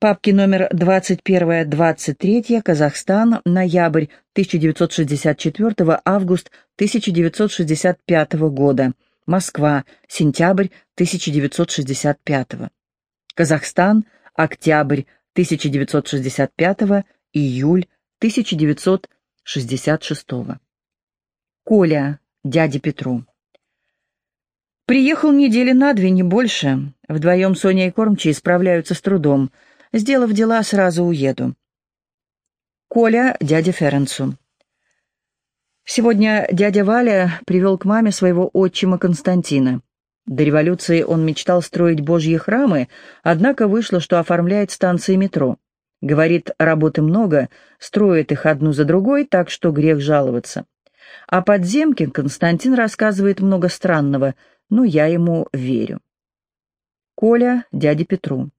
Папки номер 21-23, Казахстан, ноябрь 1964, август 1965 года. Москва, сентябрь 1965. Казахстан, октябрь 1965, июль 1966. Коля, дяде Петру. Приехал недели на две, не больше. Вдвоем Соня и Кормчий справляются с трудом. Сделав дела, сразу уеду. Коля, дядя Ференцу. Сегодня дядя Валя привел к маме своего отчима Константина. До революции он мечтал строить божьи храмы, однако вышло, что оформляет станции метро. Говорит, работы много, строит их одну за другой, так что грех жаловаться. О подземке Константин рассказывает много странного, но я ему верю. Коля дяде Петру.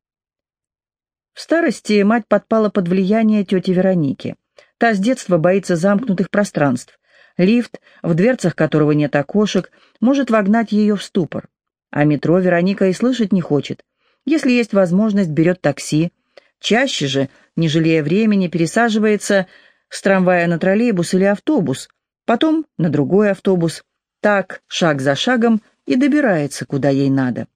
В старости мать подпала под влияние тети Вероники. Та с детства боится замкнутых пространств. Лифт, в дверцах которого нет окошек, может вогнать ее в ступор. А метро Вероника и слышать не хочет. Если есть возможность, берет такси. Чаще же, не жалея времени, пересаживается с трамвая на троллейбус или автобус, потом на другой автобус. Так, шаг за шагом, и добирается, куда ей надо.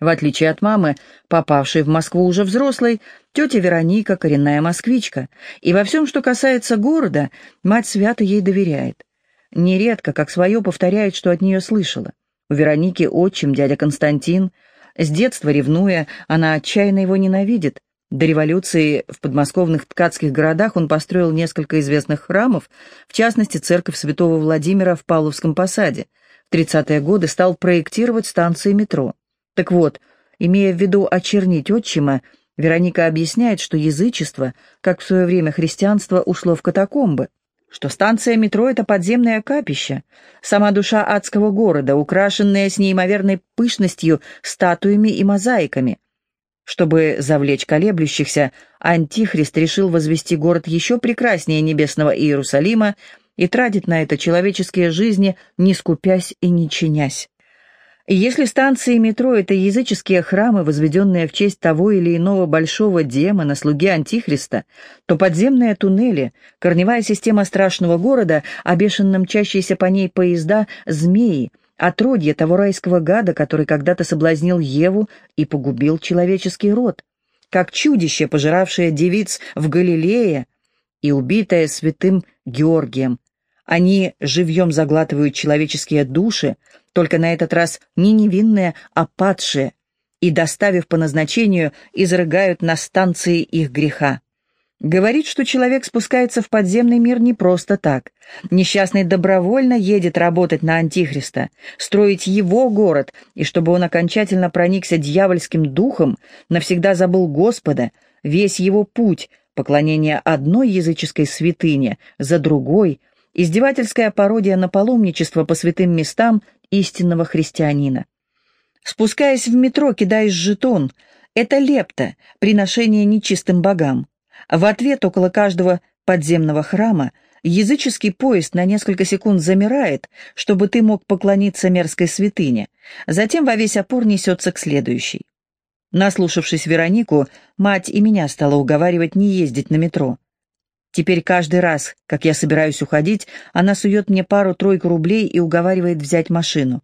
В отличие от мамы, попавшей в Москву уже взрослой, тетя Вероника – коренная москвичка, и во всем, что касается города, мать свято ей доверяет. Нередко, как свое, повторяет, что от нее слышала. У Вероники отчим, дядя Константин. С детства ревнуя, она отчаянно его ненавидит. До революции в подмосковных ткацких городах он построил несколько известных храмов, в частности, церковь святого Владимира в Павловском посаде. В 30-е годы стал проектировать станции метро. Так вот, имея в виду очернить отчима, Вероника объясняет, что язычество, как в свое время христианство, ушло в катакомбы, что станция метро — это подземное капище, сама душа адского города, украшенная с неимоверной пышностью статуями и мозаиками. Чтобы завлечь колеблющихся, Антихрист решил возвести город еще прекраснее небесного Иерусалима и тратить на это человеческие жизни, не скупясь и не чинясь. Если станции метро — это языческие храмы, возведенные в честь того или иного большого демона, слуги Антихриста, то подземные туннели, корневая система страшного города, обешенно мчащиеся по ней поезда, змеи, отродье того райского гада, который когда-то соблазнил Еву и погубил человеческий род, как чудище, пожиравшее девиц в Галилее и убитое святым Георгием, они живьем заглатывают человеческие души, только на этот раз не невинные, а падшие, и, доставив по назначению, изрыгают на станции их греха. Говорит, что человек спускается в подземный мир не просто так. Несчастный добровольно едет работать на Антихриста, строить его город, и чтобы он окончательно проникся дьявольским духом, навсегда забыл Господа, весь его путь, поклонение одной языческой святыне за другой, издевательская пародия на паломничество по святым местам истинного христианина. Спускаясь в метро, кидаешь жетон. Это лепта, приношение нечистым богам. В ответ около каждого подземного храма языческий поезд на несколько секунд замирает, чтобы ты мог поклониться мерзкой святыне. Затем во весь опор несется к следующей. Наслушавшись Веронику, мать и меня стала уговаривать не ездить на метро. Теперь каждый раз, как я собираюсь уходить, она сует мне пару-тройку рублей и уговаривает взять машину.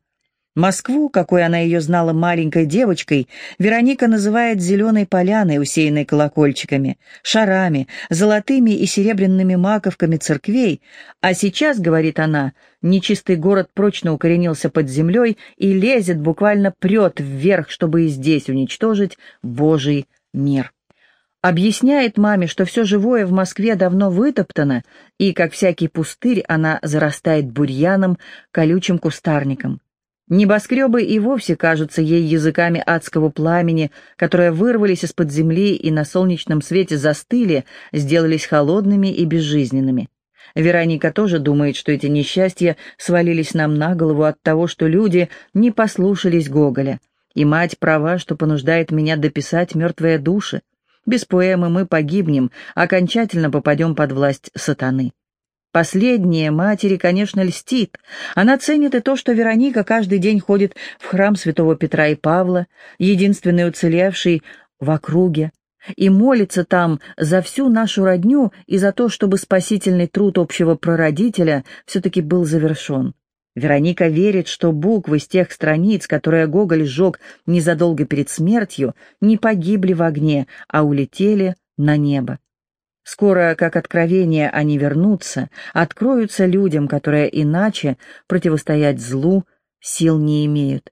Москву, какой она ее знала маленькой девочкой, Вероника называет зеленой поляной, усеянной колокольчиками, шарами, золотыми и серебряными маковками церквей, а сейчас, говорит она, нечистый город прочно укоренился под землей и лезет, буквально прет вверх, чтобы и здесь уничтожить Божий мир. Объясняет маме, что все живое в Москве давно вытоптано, и, как всякий пустырь, она зарастает бурьяном, колючим кустарником. Небоскребы и вовсе кажутся ей языками адского пламени, которые вырвались из-под земли и на солнечном свете застыли, сделались холодными и безжизненными. Вероника тоже думает, что эти несчастья свалились нам на голову от того, что люди не послушались Гоголя. И мать права, что понуждает меня дописать «Мертвые души». Без поэмы мы погибнем, окончательно попадем под власть сатаны. Последняя матери, конечно, льстит. Она ценит и то, что Вероника каждый день ходит в храм святого Петра и Павла, единственный уцелевший в округе, и молится там за всю нашу родню и за то, чтобы спасительный труд общего прародителя все-таки был завершен. Вероника верит, что буквы с тех страниц, которые Гоголь сжег незадолго перед смертью, не погибли в огне, а улетели на небо. Скоро, как откровение, они вернутся, откроются людям, которые иначе противостоять злу сил не имеют.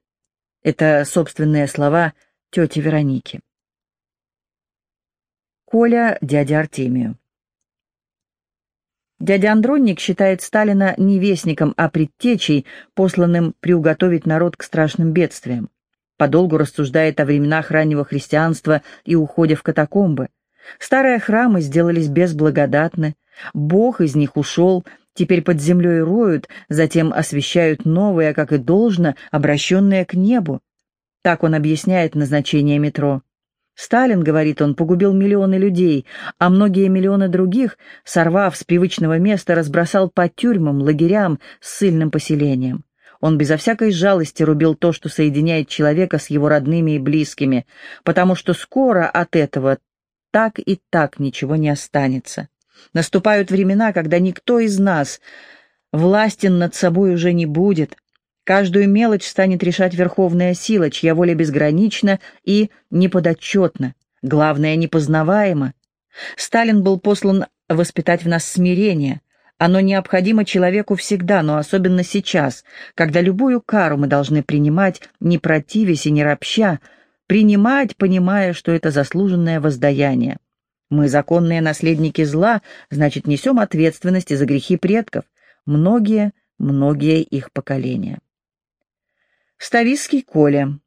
Это собственные слова тети Вероники. Коля дядя Артемию. Дядя Андронник считает Сталина не вестником, а предтечей, посланным приуготовить народ к страшным бедствиям. Подолгу рассуждает о временах раннего христианства и уходе в катакомбы. Старые храмы сделались безблагодатны, Бог из них ушел, теперь под землей роют, затем освещают новые, как и должно, обращенные к небу. Так он объясняет назначение метро. Сталин, говорит он, погубил миллионы людей, а многие миллионы других, сорвав с привычного места, разбросал по тюрьмам, лагерям, ссыльным поселениям. Он безо всякой жалости рубил то, что соединяет человека с его родными и близкими, потому что скоро от этого так и так ничего не останется. Наступают времена, когда никто из нас властен над собой уже не будет, Каждую мелочь станет решать верховная сила, чья воля безгранична и неподотчетна, главное, непознаваемо. Сталин был послан воспитать в нас смирение. Оно необходимо человеку всегда, но особенно сейчас, когда любую кару мы должны принимать, не противясь и не ропща, принимать, понимая, что это заслуженное воздаяние. Мы законные наследники зла, значит, несем ответственность за грехи предков, многие, многие их поколения. Ставиский Коля.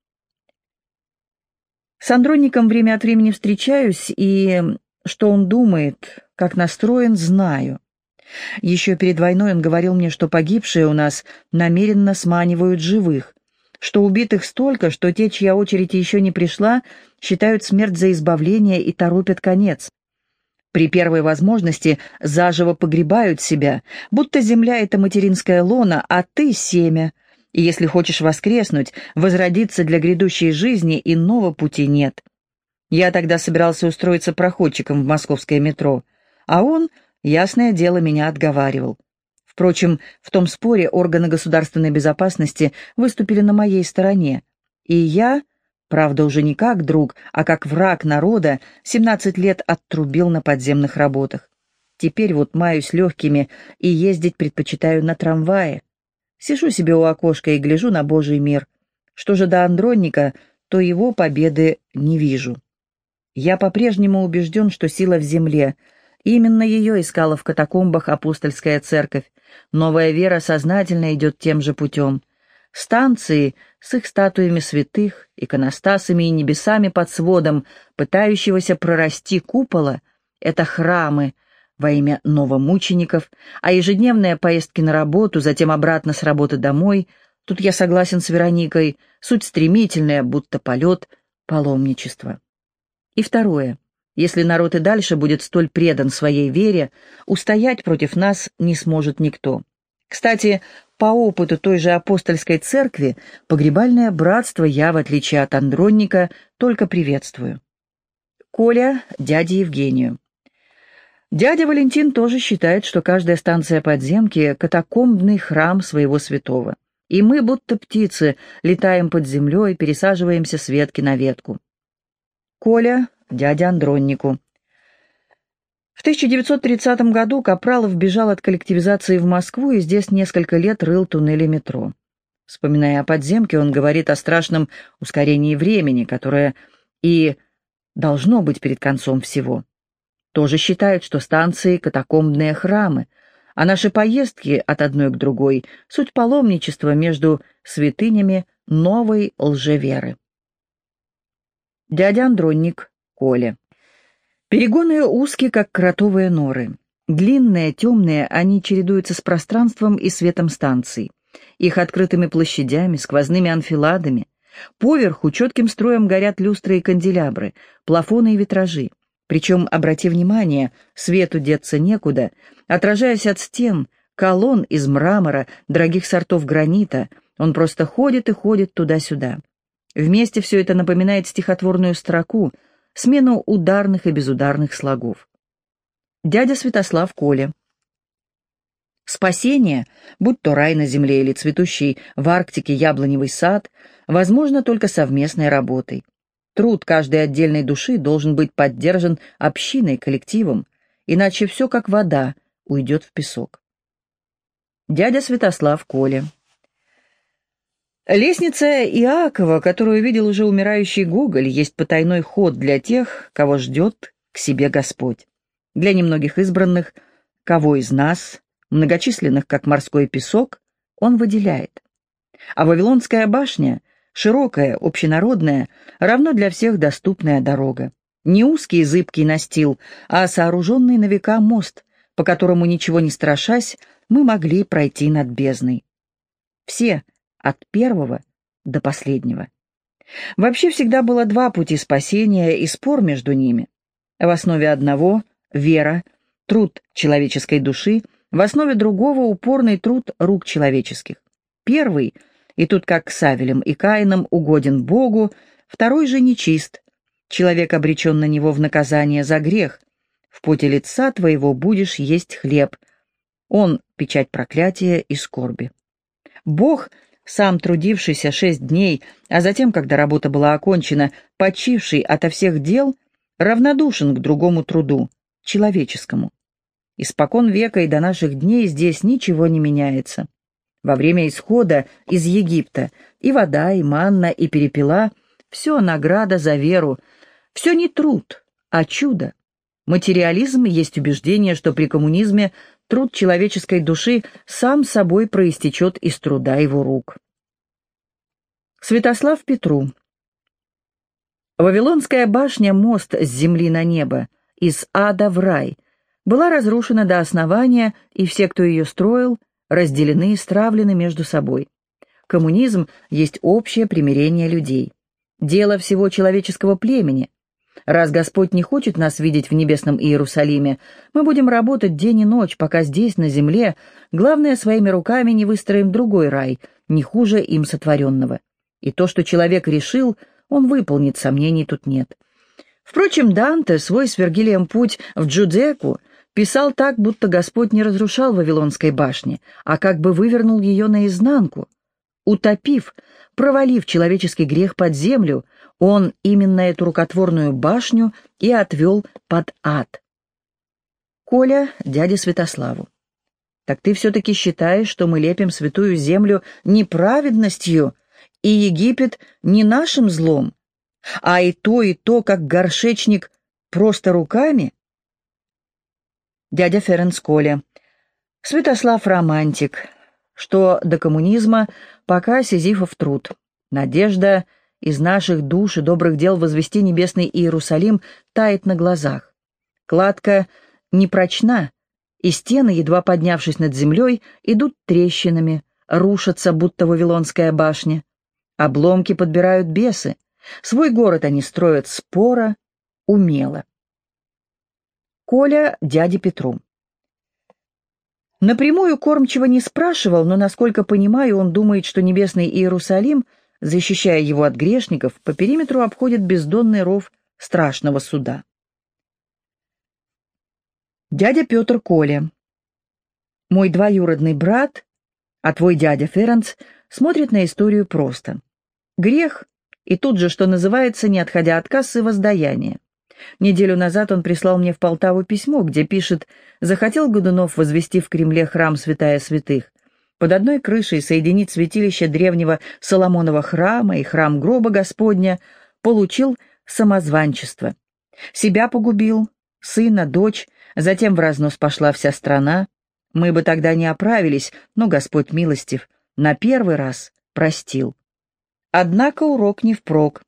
С Андронником время от времени встречаюсь, и что он думает, как настроен, знаю. Еще перед войной он говорил мне, что погибшие у нас намеренно сманивают живых, что убитых столько, что те, чья очередь еще не пришла, считают смерть за избавление и торопят конец. При первой возможности заживо погребают себя, будто земля — это материнская лона, а ты — семя — и если хочешь воскреснуть, возродиться для грядущей жизни, иного пути нет. Я тогда собирался устроиться проходчиком в московское метро, а он, ясное дело, меня отговаривал. Впрочем, в том споре органы государственной безопасности выступили на моей стороне, и я, правда уже не как друг, а как враг народа, 17 лет оттрубил на подземных работах. Теперь вот маюсь легкими и ездить предпочитаю на трамвае. Сижу себе у окошка и гляжу на Божий мир. Что же до Андронника, то его победы не вижу. Я по-прежнему убежден, что сила в земле. Именно ее искала в катакомбах апостольская церковь. Новая вера сознательно идет тем же путем. Станции с их статуями святых, иконостасами и небесами под сводом, пытающегося прорасти купола — это храмы — во имя новомучеников, а ежедневные поездки на работу, затем обратно с работы домой, тут я согласен с Вероникой, суть стремительная, будто полет, паломничество. И второе. Если народ и дальше будет столь предан своей вере, устоять против нас не сможет никто. Кстати, по опыту той же апостольской церкви, погребальное братство я, в отличие от Андронника, только приветствую. Коля, дядя Евгению. Дядя Валентин тоже считает, что каждая станция подземки — катакомбный храм своего святого. И мы, будто птицы, летаем под землей, пересаживаемся с ветки на ветку. Коля, дядя Андроннику. В 1930 году Капралов бежал от коллективизации в Москву и здесь несколько лет рыл туннели метро. Вспоминая о подземке, он говорит о страшном ускорении времени, которое и должно быть перед концом всего тоже считают, что станции — катакомбные храмы, а наши поездки от одной к другой — суть паломничества между святынями новой лжеверы. Дядя Андронник, Коля. Перегоны узкие, как кротовые норы. Длинные, темные, они чередуются с пространством и светом станций. Их открытыми площадями, сквозными анфиладами. Поверху четким строем горят люстры и канделябры, плафоны и витражи. Причем, обрати внимание, свету деться некуда, отражаясь от стен, колонн из мрамора, дорогих сортов гранита, он просто ходит и ходит туда-сюда. Вместе все это напоминает стихотворную строку смену ударных и безударных слогов. Дядя Святослав Коля. Спасение, будь то рай на земле или цветущий в Арктике яблоневый сад, возможно только совместной работой. Труд каждой отдельной души должен быть поддержан общиной, коллективом, иначе все как вода уйдет в песок. Дядя Святослав Коля. Лестница Иакова, которую видел уже умирающий Гоголь, есть потайной ход для тех, кого ждет к себе Господь. Для немногих избранных, кого из нас, многочисленных, как морской песок, он выделяет. А Вавилонская башня, широкая, общенародная, равно для всех доступная дорога. Не узкий зыбкий настил, а сооруженный на века мост, по которому, ничего не страшась, мы могли пройти над бездной. Все — от первого до последнего. Вообще всегда было два пути спасения и спор между ними. В основе одного — вера, труд человеческой души, в основе другого — упорный труд рук человеческих. Первый, и тут как с и Каином, угоден Богу, второй же нечист. Человек обречен на него в наказание за грех. В поте лица твоего будешь есть хлеб. Он — печать проклятия и скорби. Бог — сам трудившийся шесть дней, а затем, когда работа была окончена, почивший ото всех дел, равнодушен к другому труду, человеческому. Испокон века и до наших дней здесь ничего не меняется. Во время исхода из Египта и вода, и манна, и перепела — все награда за веру, все не труд, а чудо. Материализм есть убеждение, что при коммунизме труд человеческой души сам собой проистечет из труда его рук. Святослав Петру Вавилонская башня, мост с земли на небо, из ада в рай, была разрушена до основания, и все, кто ее строил, разделены и стравлены между собой. Коммунизм есть общее примирение людей. Дело всего человеческого племени, Раз Господь не хочет нас видеть в небесном Иерусалиме, мы будем работать день и ночь, пока здесь, на земле, главное, своими руками не выстроим другой рай, не хуже им сотворенного. И то, что человек решил, он выполнит, сомнений тут нет. Впрочем, Данте свой с Вергилием путь в Джудеку писал так, будто Господь не разрушал Вавилонской башни, а как бы вывернул ее наизнанку. Утопив, провалив человеческий грех под землю, он именно эту рукотворную башню и отвел под ад. Коля, дядя Святославу. Так ты все-таки считаешь, что мы лепим святую землю неправедностью, и Египет не нашим злом, а и то, и то, как горшечник, просто руками? Дядя Ференс Коля. Святослав романтик, что до коммунизма пока Сизифов труд. Надежда из наших душ и добрых дел возвести небесный Иерусалим тает на глазах. Кладка непрочна, и стены, едва поднявшись над землей, идут трещинами, рушатся, будто Вавилонская башня. Обломки подбирают бесы. Свой город они строят споро, умело. Коля дяде Петру. Напрямую Кормчего не спрашивал, но, насколько понимаю, он думает, что небесный Иерусалим — защищая его от грешников, по периметру обходит бездонный ров страшного суда. Дядя Петр Коля. Мой двоюродный брат, а твой дядя Ференц, смотрит на историю просто. Грех, и тут же, что называется, не отходя от кассы, воздаяние. Неделю назад он прислал мне в Полтаву письмо, где пишет «Захотел Годунов возвести в Кремле храм святая святых под одной крышей соединить святилище древнего Соломонова храма и храм гроба Господня, получил самозванчество. Себя погубил, сына, дочь, затем в разнос пошла вся страна. Мы бы тогда не оправились, но Господь милостив, на первый раз простил. Однако урок не впрок,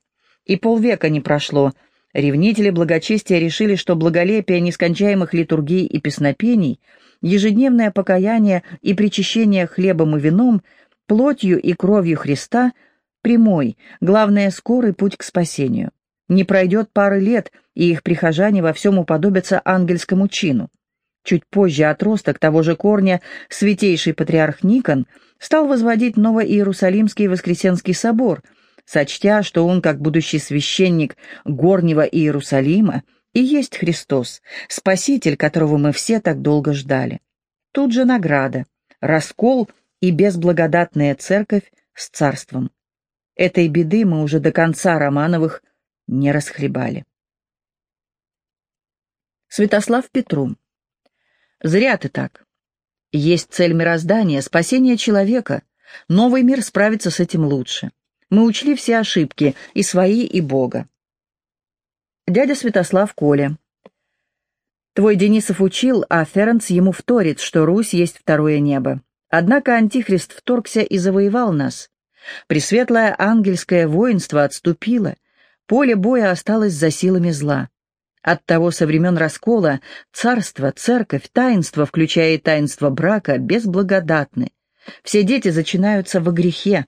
и полвека не прошло. Ревнители благочестия решили, что благолепие нескончаемых литургий и песнопений — ежедневное покаяние и причащение хлебом и вином, плотью и кровью Христа – прямой, главное, скорый путь к спасению. Не пройдет пары лет, и их прихожане во всем уподобятся ангельскому чину. Чуть позже отросток того же корня святейший патриарх Никон стал возводить Новоиерусалимский Воскресенский собор, сочтя, что он, как будущий священник горнего Иерусалима, и есть Христос, Спаситель, которого мы все так долго ждали. Тут же награда, раскол и безблагодатная церковь с царством. Этой беды мы уже до конца Романовых не расхлебали. Святослав Петру. Зря ты так. Есть цель мироздания, спасение человека. Новый мир справится с этим лучше. Мы учли все ошибки, и свои, и Бога. Дядя Святослав Коля. Твой Денисов учил, а Ференц ему вторит, что Русь есть второе небо. Однако Антихрист вторгся и завоевал нас. Пресветлое ангельское воинство отступило, поле боя осталось за силами зла. Оттого со времен раскола царство, церковь, таинство, включая и таинство брака, безблагодатны. Все дети зачинаются во грехе.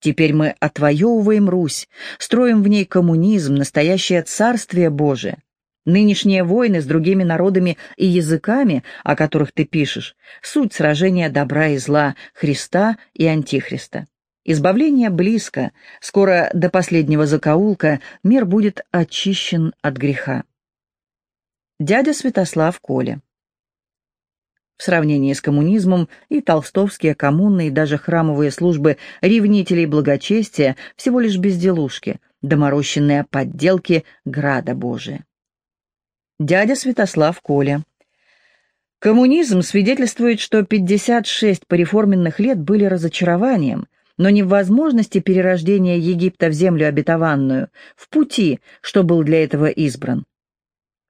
Теперь мы отвоевываем Русь, строим в ней коммунизм, настоящее царствие Божие. Нынешние войны с другими народами и языками, о которых ты пишешь, суть сражения добра и зла, Христа и Антихриста. Избавление близко, скоро до последнего закоулка мир будет очищен от греха. Дядя Святослав Коля. В сравнении с коммунизмом и толстовские коммуны, и даже храмовые службы ревнителей благочестия всего лишь безделушки, доморощенные подделки града Божия. Дядя Святослав Коля. Коммунизм свидетельствует, что 56 пореформенных лет были разочарованием, но не в возможности перерождения Египта в землю обетованную, в пути, что был для этого избран.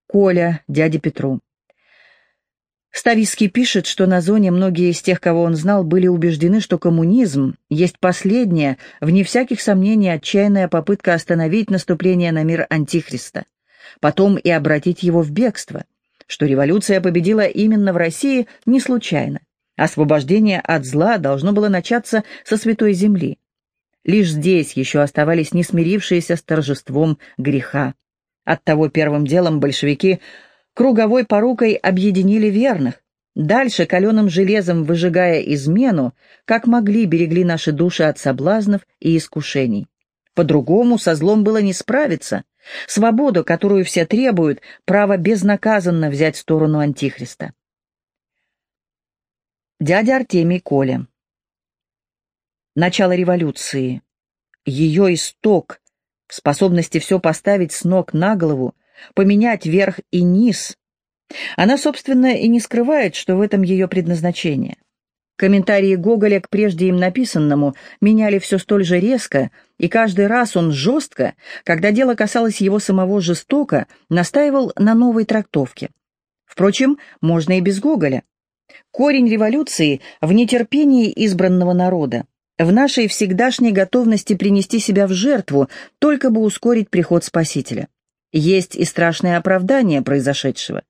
Коля, дяде Петру. Ставиский пишет, что на зоне многие из тех, кого он знал, были убеждены, что коммунизм есть последняя, вне всяких сомнений, отчаянная попытка остановить наступление на мир Антихриста, потом и обратить его в бегство, что революция победила именно в России не случайно. Освобождение от зла должно было начаться со Святой Земли. Лишь здесь еще оставались не смирившиеся с торжеством греха. Оттого первым делом большевики круговой порукой объединили верных, дальше каленым железом выжигая измену, как могли берегли наши души от соблазнов и искушений. По-другому со злом было не справиться. Свободу, которую все требуют, право безнаказанно взять сторону Антихриста. Дядя Артемий Коля Начало революции. Ее исток, способности все поставить с ног на голову, поменять верх и низ. Она, собственно, и не скрывает, что в этом ее предназначение. Комментарии Гоголя к прежде им написанному меняли все столь же резко, и каждый раз он жестко, когда дело касалось его самого жестоко, настаивал на новой трактовке. Впрочем, можно и без Гоголя. Корень революции в нетерпении избранного народа в нашей всегдашней готовности принести себя в жертву, только бы ускорить приход Спасителя. Есть и страшное оправдание произошедшего.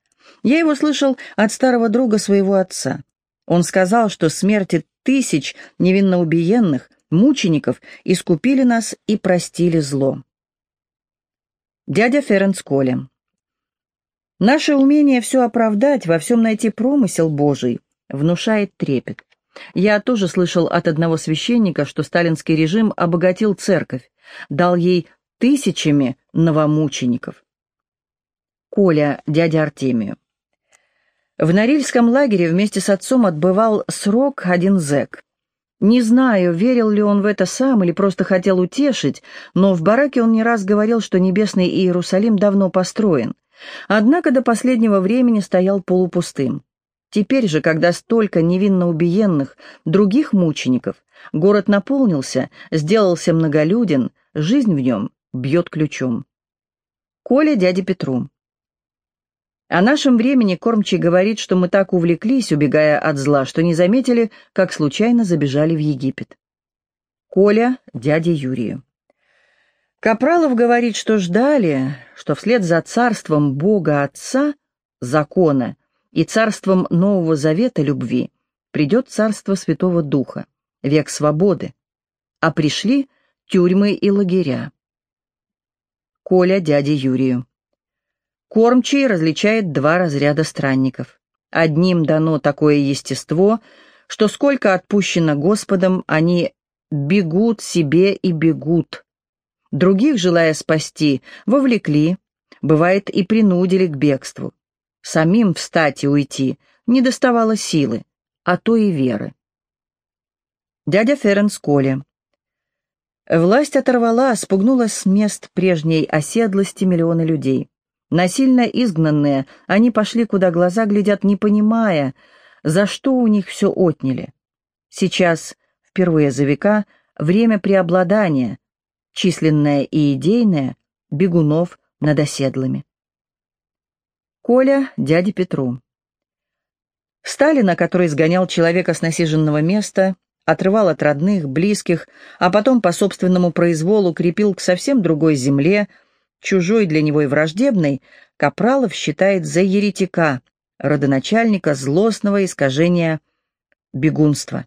Я его слышал от старого друга своего отца. Он сказал, что смерти тысяч невинно убиенных, мучеников, искупили нас и простили зло. Дядя Ференц Коля. Наше умение все оправдать, во всем найти промысел Божий, внушает трепет. Я тоже слышал от одного священника, что сталинский режим обогатил церковь, дал ей тысячами новомучеников. Коля, дядя Артемию. В Норильском лагере вместе с отцом отбывал срок один зэк. Не знаю, верил ли он в это сам или просто хотел утешить, но в бараке он не раз говорил, что небесный Иерусалим давно построен, однако до последнего времени стоял полупустым. Теперь же, когда столько невинно убиенных, других мучеников, город наполнился, сделался многолюден, жизнь в нем бьет ключом. Коля дяде Петру. О нашем времени кормчий говорит, что мы так увлеклись, убегая от зла, что не заметили, как случайно забежали в Египет. Коля дяде Юрию. Капралов говорит, что ждали, что вслед за царством Бога Отца, закона, и царством Нового Завета любви придет царство Святого Духа, век свободы, а пришли тюрьмы и лагеря. Коля дяде Юрию. Кормчий различает два разряда странников. Одним дано такое естество, что сколько отпущено Господом, они бегут себе и бегут, Других, желая спасти, вовлекли, бывает и принудили к бегству. Самим встать и уйти не доставало силы, а то и веры. Дядя Ференс Коля. Власть оторвала, спугнула с мест прежней оседлости миллионы людей. Насильно изгнанные, они пошли, куда глаза глядят, не понимая, за что у них все отняли. Сейчас, впервые за века, время преобладания, численное и идейное, бегунов над оседлыми. Коля дяде Петру. Сталина, который сгонял человека с насиженного места, отрывал от родных, близких, а потом по собственному произволу крепил к совсем другой земле, чужой для него и враждебной, Капралов считает за еретика, родоначальника злостного искажения бегунства.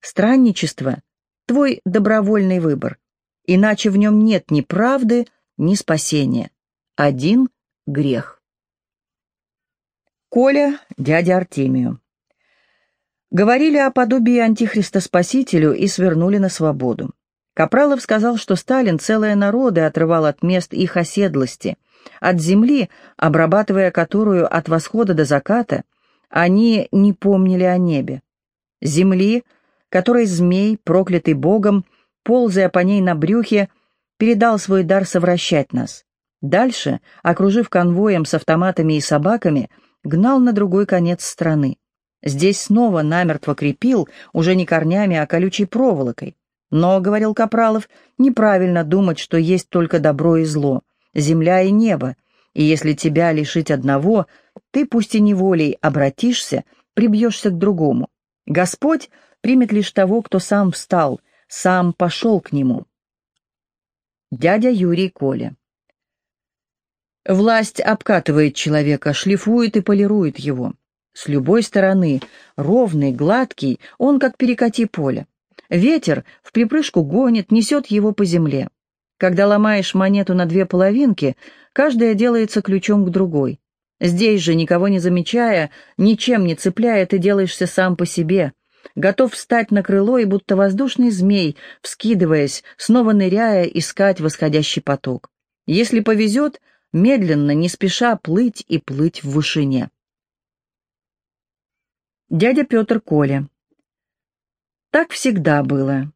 Странничество — твой добровольный выбор, иначе в нем нет ни правды, ни спасения. Один грех. Коля, дядя Артемию. Говорили о подобии Антихриста Спасителю и свернули на свободу. Капралов сказал, что Сталин целые народы отрывал от мест их оседлости, от земли, обрабатывая которую от восхода до заката, они не помнили о небе. Земли, которой змей, проклятый Богом, ползая по ней на брюхе, передал свой дар совращать нас. Дальше, окружив конвоем с автоматами и собаками, гнал на другой конец страны. Здесь снова намертво крепил, уже не корнями, а колючей проволокой. Но, — говорил Капралов, — неправильно думать, что есть только добро и зло, земля и небо, и если тебя лишить одного, ты пусть и неволей обратишься, прибьешься к другому. Господь примет лишь того, кто сам встал, сам пошел к нему. Дядя Юрий Коля Власть обкатывает человека, шлифует и полирует его. С любой стороны, ровный, гладкий, он как перекати поле. Ветер в припрыжку гонит, несет его по земле. Когда ломаешь монету на две половинки, каждая делается ключом к другой. Здесь же, никого не замечая, ничем не цепляя, ты делаешься сам по себе. Готов встать на крыло и будто воздушный змей, вскидываясь, снова ныряя, искать восходящий поток. Если повезет, медленно, не спеша плыть и плыть в вышине. Дядя Петр Коля. Так всегда было.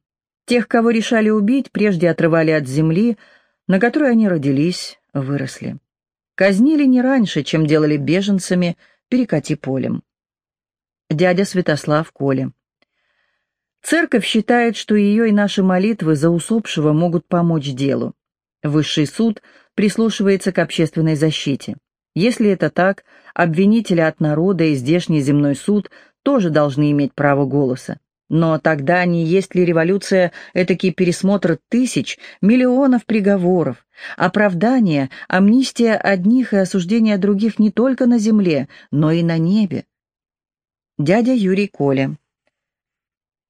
Тех, кого решали убить, прежде отрывали от земли, на которой они родились, выросли. Казнили не раньше, чем делали беженцами, перекати полем. Дядя Святослав Коля. Церковь считает, что ее и наши молитвы за усопшего могут помочь делу. Высший суд прислушивается к общественной защите. Если это так, обвинители от народа и здешний земной суд тоже должны иметь право голоса. Но тогда не есть ли революция этакий пересмотр тысяч, миллионов приговоров, оправдание, амнистия одних и осуждение других не только на земле, но и на небе? Дядя Юрий Коля.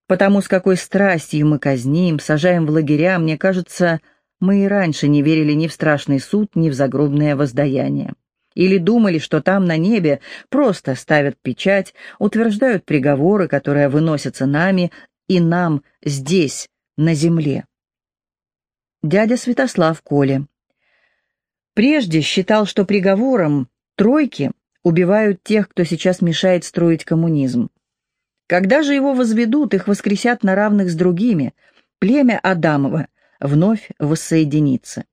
Потому с какой страстью мы казним, сажаем в лагеря, мне кажется, мы и раньше не верили ни в страшный суд, ни в загробное воздаяние. Или думали, что там на небе просто ставят печать, утверждают приговоры, которые выносятся нами и нам здесь, на земле. Дядя Святослав Коля. Прежде считал, что приговором тройки убивают тех, кто сейчас мешает строить коммунизм. Когда же его возведут, их воскресят на равных с другими, племя Адамова вновь воссоединится.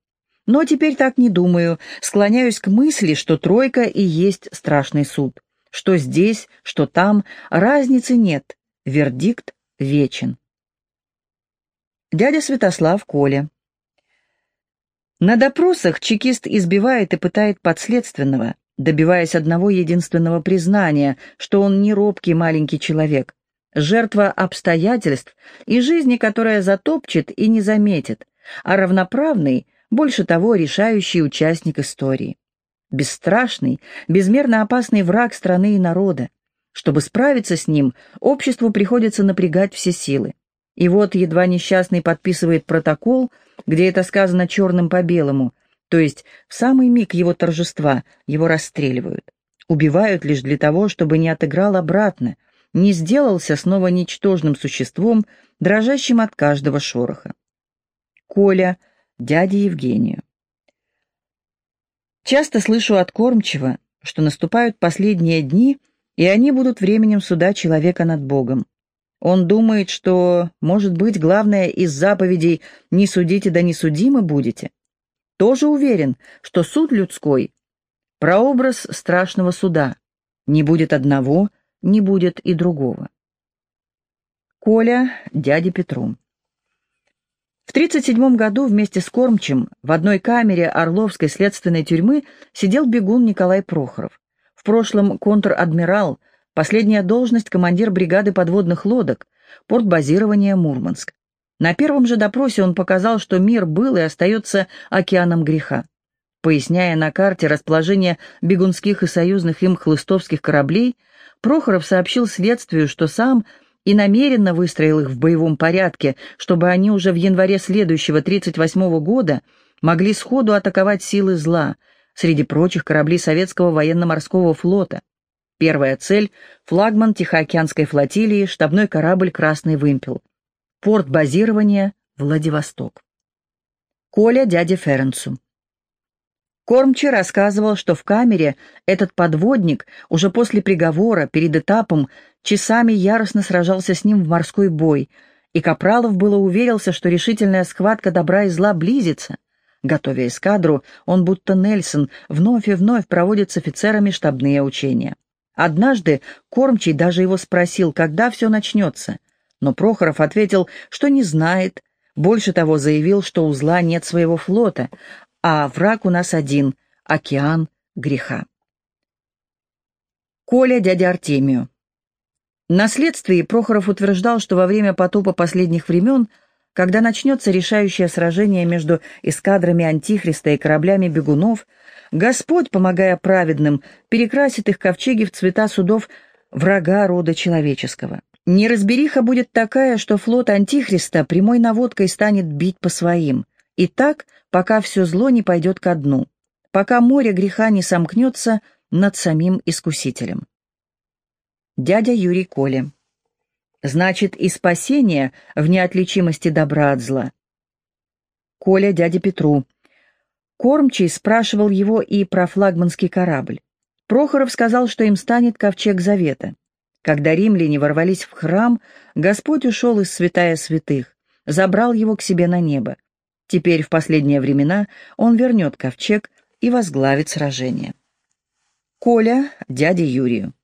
Но теперь так не думаю, склоняюсь к мысли, что тройка и есть страшный суд. Что здесь, что там, разницы нет, вердикт вечен. Дядя Святослав Коля. На допросах чекист избивает и пытает подследственного, добиваясь одного единственного признания, что он не робкий маленький человек, жертва обстоятельств и жизни, которая затопчет и не заметит, а равноправный — больше того, решающий участник истории. Бесстрашный, безмерно опасный враг страны и народа. Чтобы справиться с ним, обществу приходится напрягать все силы. И вот едва несчастный подписывает протокол, где это сказано черным по белому, то есть в самый миг его торжества его расстреливают. Убивают лишь для того, чтобы не отыграл обратно, не сделался снова ничтожным существом, дрожащим от каждого шороха. Коля, дяде Евгению. Часто слышу от кормчего, что наступают последние дни, и они будут временем суда человека над Богом. Он думает, что, может быть, главное из заповедей «не судите, да не судимы будете». Тоже уверен, что суд людской – прообраз страшного суда. Не будет одного, не будет и другого. Коля дяде Петру. В 1937 году вместе с Кормчем в одной камере Орловской следственной тюрьмы сидел бегун Николай Прохоров. В прошлом контр-адмирал, последняя должность командир бригады подводных лодок, порт базирования Мурманск. На первом же допросе он показал, что мир был и остается океаном греха. Поясняя на карте расположение бегунских и союзных им хлыстовских кораблей, Прохоров сообщил следствию, что сам – и намеренно выстроил их в боевом порядке, чтобы они уже в январе следующего 1938 года могли сходу атаковать силы зла, среди прочих кораблей советского военно-морского флота. Первая цель — флагман Тихоокеанской флотилии, штабной корабль «Красный вымпел». Порт базирования — Владивосток. Коля дяде Ференцу. Кормчий рассказывал, что в камере этот подводник уже после приговора, перед этапом, часами яростно сражался с ним в морской бой, и Капралов было уверился, что решительная схватка добра и зла близится. Готовя эскадру, он будто Нельсон вновь и вновь проводит с офицерами штабные учения. Однажды Кормчий даже его спросил, когда все начнется, но Прохоров ответил, что не знает, больше того заявил, что у зла нет своего флота, а враг у нас один — океан греха. Коля дядя Артемию. На следствии Прохоров утверждал, что во время потопа последних времен, когда начнется решающее сражение между эскадрами Антихриста и кораблями бегунов, Господь, помогая праведным, перекрасит их ковчеги в цвета судов врага рода человеческого. Неразбериха будет такая, что флот Антихриста прямой наводкой станет бить по своим. И так – пока все зло не пойдет ко дну, пока море греха не сомкнется над самим Искусителем. Дядя Юрий Коля. Значит, и спасение в неотличимости добра от зла. Коля дяде Петру. Кормчий спрашивал его и про флагманский корабль. Прохоров сказал, что им станет ковчег завета. Когда римляне ворвались в храм, Господь ушел из святая святых, забрал его к себе на небо. Теперь, в последние времена, он вернет ковчег и возглавит сражение. Коля, дяде Юрию.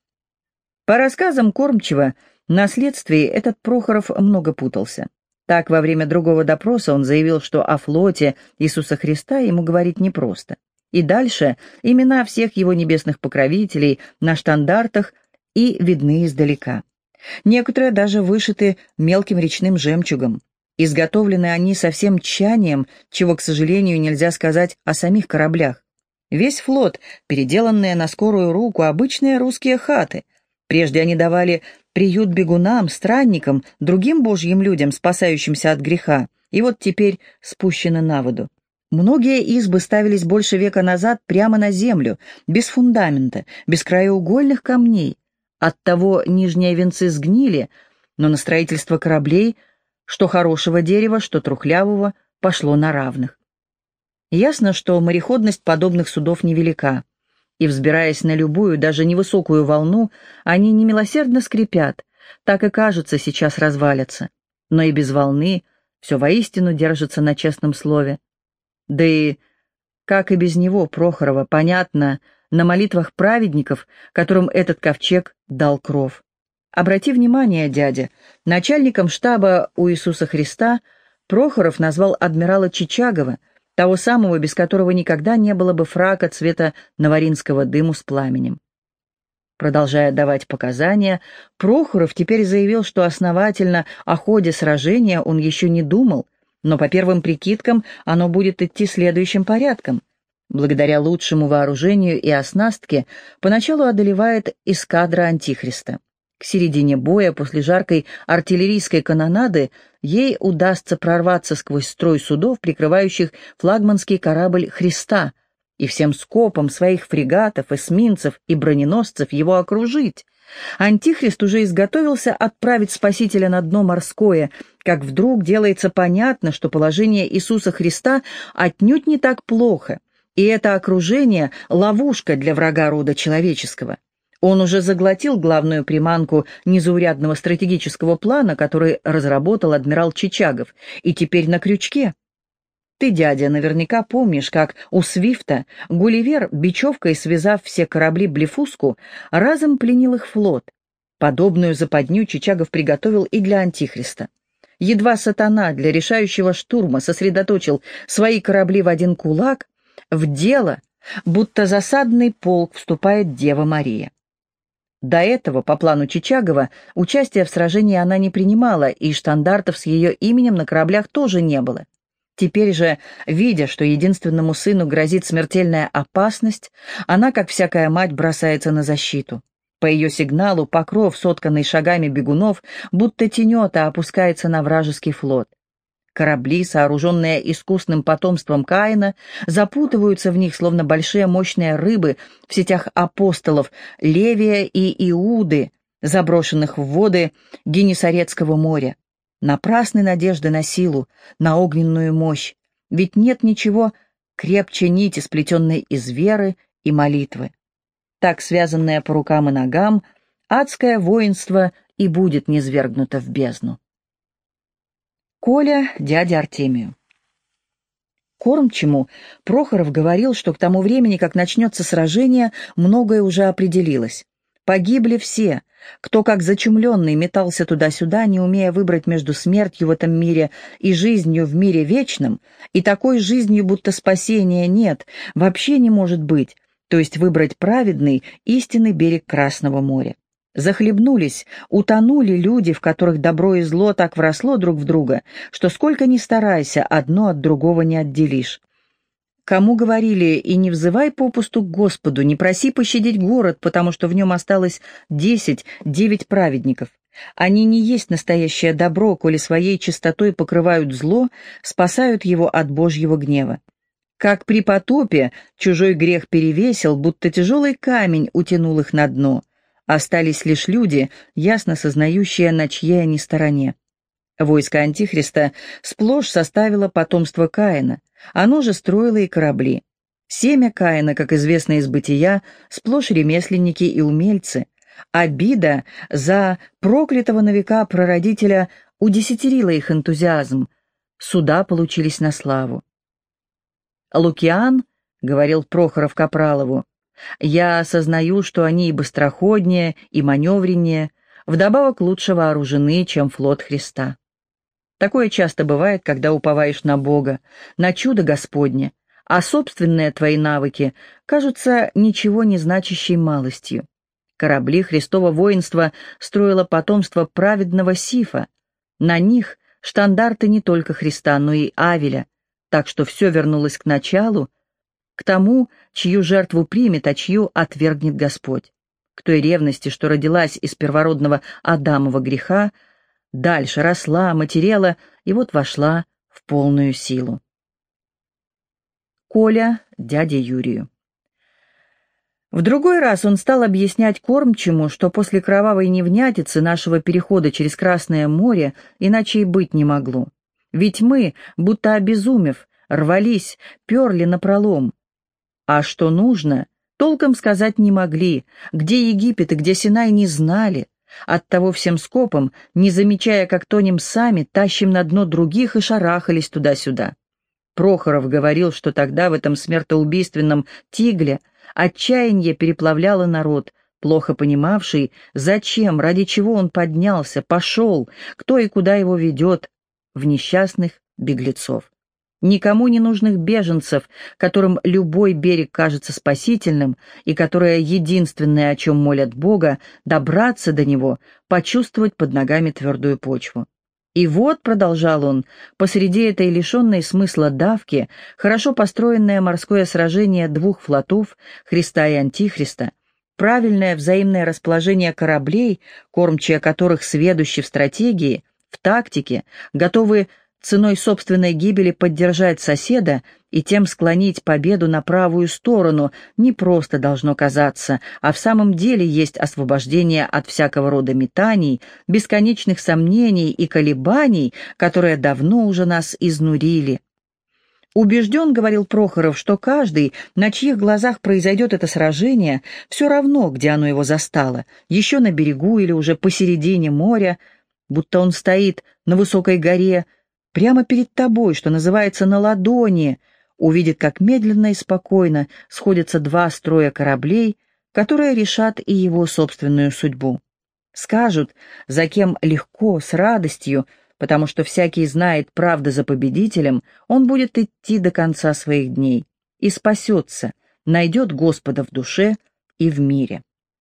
По рассказам Кормчева, на следствии этот Прохоров много путался. Так, во время другого допроса он заявил, что о флоте Иисуса Христа ему говорить непросто. И дальше имена всех его небесных покровителей на штандартах и видны издалека. Некоторые даже вышиты мелким речным жемчугом. Изготовлены они со всем тщанием, чего, к сожалению, нельзя сказать о самих кораблях. Весь флот, переделанные на скорую руку, обычные русские хаты. Прежде они давали приют бегунам, странникам, другим божьим людям, спасающимся от греха, и вот теперь спущены на воду. Многие избы ставились больше века назад прямо на землю, без фундамента, без краеугольных камней. Оттого нижние венцы сгнили, но на строительство кораблей – что хорошего дерева, что трухлявого, пошло на равных. Ясно, что мореходность подобных судов невелика, и, взбираясь на любую, даже невысокую волну, они немилосердно скрипят, так и кажется, сейчас развалятся. Но и без волны все воистину держится на честном слове. Да и, как и без него, Прохорова, понятно, на молитвах праведников, которым этот ковчег дал кров. Обрати внимание, дядя, начальником штаба у Иисуса Христа Прохоров назвал адмирала Чичагова, того самого, без которого никогда не было бы фрака цвета наваринского дыму с пламенем. Продолжая давать показания, Прохоров теперь заявил, что основательно о ходе сражения он еще не думал, но по первым прикидкам оно будет идти следующим порядком. Благодаря лучшему вооружению и оснастке поначалу одолевает эскадра Антихриста. К середине боя, после жаркой артиллерийской канонады, ей удастся прорваться сквозь строй судов, прикрывающих флагманский корабль «Христа», и всем скопом своих фрегатов, эсминцев и броненосцев его окружить, Антихрист уже изготовился отправить Спасителя на дно морское, как вдруг делается понятно, что положение Иисуса Христа отнюдь не так плохо, и это окружение — ловушка для врага рода человеческого. Он уже заглотил главную приманку незаурядного стратегического плана, который разработал адмирал Чичагов, и теперь на крючке. Ты, дядя, наверняка помнишь, как у Свифта Гулливер, бечевкой связав все корабли Блефуску, разом пленил их флот. Подобную западню Чичагов приготовил и для Антихриста. Едва сатана для решающего штурма сосредоточил свои корабли в один кулак, в дело, будто засадный полк вступает Дева Мария. До этого, по плану Чичагова, участия в сражении она не принимала, и штандартов с ее именем на кораблях тоже не было. Теперь же, видя, что единственному сыну грозит смертельная опасность, она, как всякая мать, бросается на защиту. По ее сигналу покров, сотканный шагами бегунов, будто тенета опускается на вражеский флот. Корабли, сооруженные искусным потомством Каина, запутываются в них, словно большие мощные рыбы в сетях апостолов Левия и Иуды, заброшенных в воды Генесарецкого моря. Напрасны надежды на силу, на огненную мощь, ведь нет ничего крепче нити, сплетенной из веры и молитвы. Так, связанное по рукам и ногам, адское воинство и будет низвергнуто в бездну. Коля, дядя Артемию. Кормчему Прохоров говорил, что к тому времени, как начнется сражение, многое уже определилось. Погибли все, кто как зачумленный метался туда-сюда, не умея выбрать между смертью в этом мире и жизнью в мире вечном, и такой жизнью, будто спасения нет, вообще не может быть, то есть выбрать праведный, истинный берег Красного моря. Захлебнулись, утонули люди, в которых добро и зло так вросло друг в друга, что сколько ни старайся, одно от другого не отделишь. Кому говорили, и не взывай попусту к Господу, не проси пощадить город, потому что в нем осталось десять, девять праведников. Они не есть настоящее добро, коли своей чистотой покрывают зло, спасают его от Божьего гнева. Как при потопе чужой грех перевесил, будто тяжелый камень утянул их на дно. Остались лишь люди, ясно сознающие, на чьей они стороне. Войско Антихриста сплошь составило потомство Каина, оно же строило и корабли. Семя Каина, как известно из бытия, сплошь ремесленники и умельцы. Обида за проклятого на века прародителя удесятерила их энтузиазм. Суда получились на славу. «Лукиан», — говорил Прохоров Капралову, — «я осознаю, что они и быстроходнее, и маневреннее, вдобавок лучше вооружены, чем флот Христа». Такое часто бывает, когда уповаешь на Бога, на чудо Господне, а собственные твои навыки кажутся ничего не значащей малостью. Корабли Христова воинства строило потомство праведного Сифа. На них штандарты не только Христа, но и Авеля, так что все вернулось к началу, к тому, чью жертву примет, а чью отвергнет Господь. К той ревности, что родилась из первородного Адамова греха, дальше росла, матерела и вот вошла в полную силу. Коля дяде Юрию. В другой раз он стал объяснять кормчему, что после кровавой невнятицы нашего перехода через Красное море иначе и быть не могло. Ведь мы, будто обезумев, рвались, перли напролом. А что нужно, толком сказать не могли, где Египет и где Синай не знали. Оттого всем скопом, не замечая, как тонем сами, тащим на дно других и шарахались туда-сюда. Прохоров говорил, что тогда в этом смертоубийственном тигле отчаяние переплавляло народ, плохо понимавший, зачем, ради чего он поднялся, пошел, кто и куда его ведет, в несчастных беглецов никому не нужных беженцев, которым любой берег кажется спасительным, и которые единственное, о чем молят Бога, добраться до него, почувствовать под ногами твердую почву. И вот, продолжал он, посреди этой лишенной смысла давки, хорошо построенное морское сражение двух флотов, Христа и Антихриста, правильное взаимное расположение кораблей, кормчие которых сведущи в стратегии, в тактике, готовы ценой собственной гибели поддержать соседа и тем склонить победу на правую сторону не просто должно казаться, а в самом деле есть освобождение от всякого рода метаний, бесконечных сомнений и колебаний, которые давно уже нас изнурили. Убежден, говорил Прохоров, что каждый, на чьих глазах произойдет это сражение, все равно, где оно его застало, еще на берегу или уже посередине моря, будто он стоит на высокой горе, прямо перед тобой, что называется, на ладони, увидит, как медленно и спокойно сходятся два строя кораблей, которые решат и его собственную судьбу. Скажут, за кем легко, с радостью, потому что всякий знает правду за победителем, он будет идти до конца своих дней и спасется, найдет Господа в душе и в мире.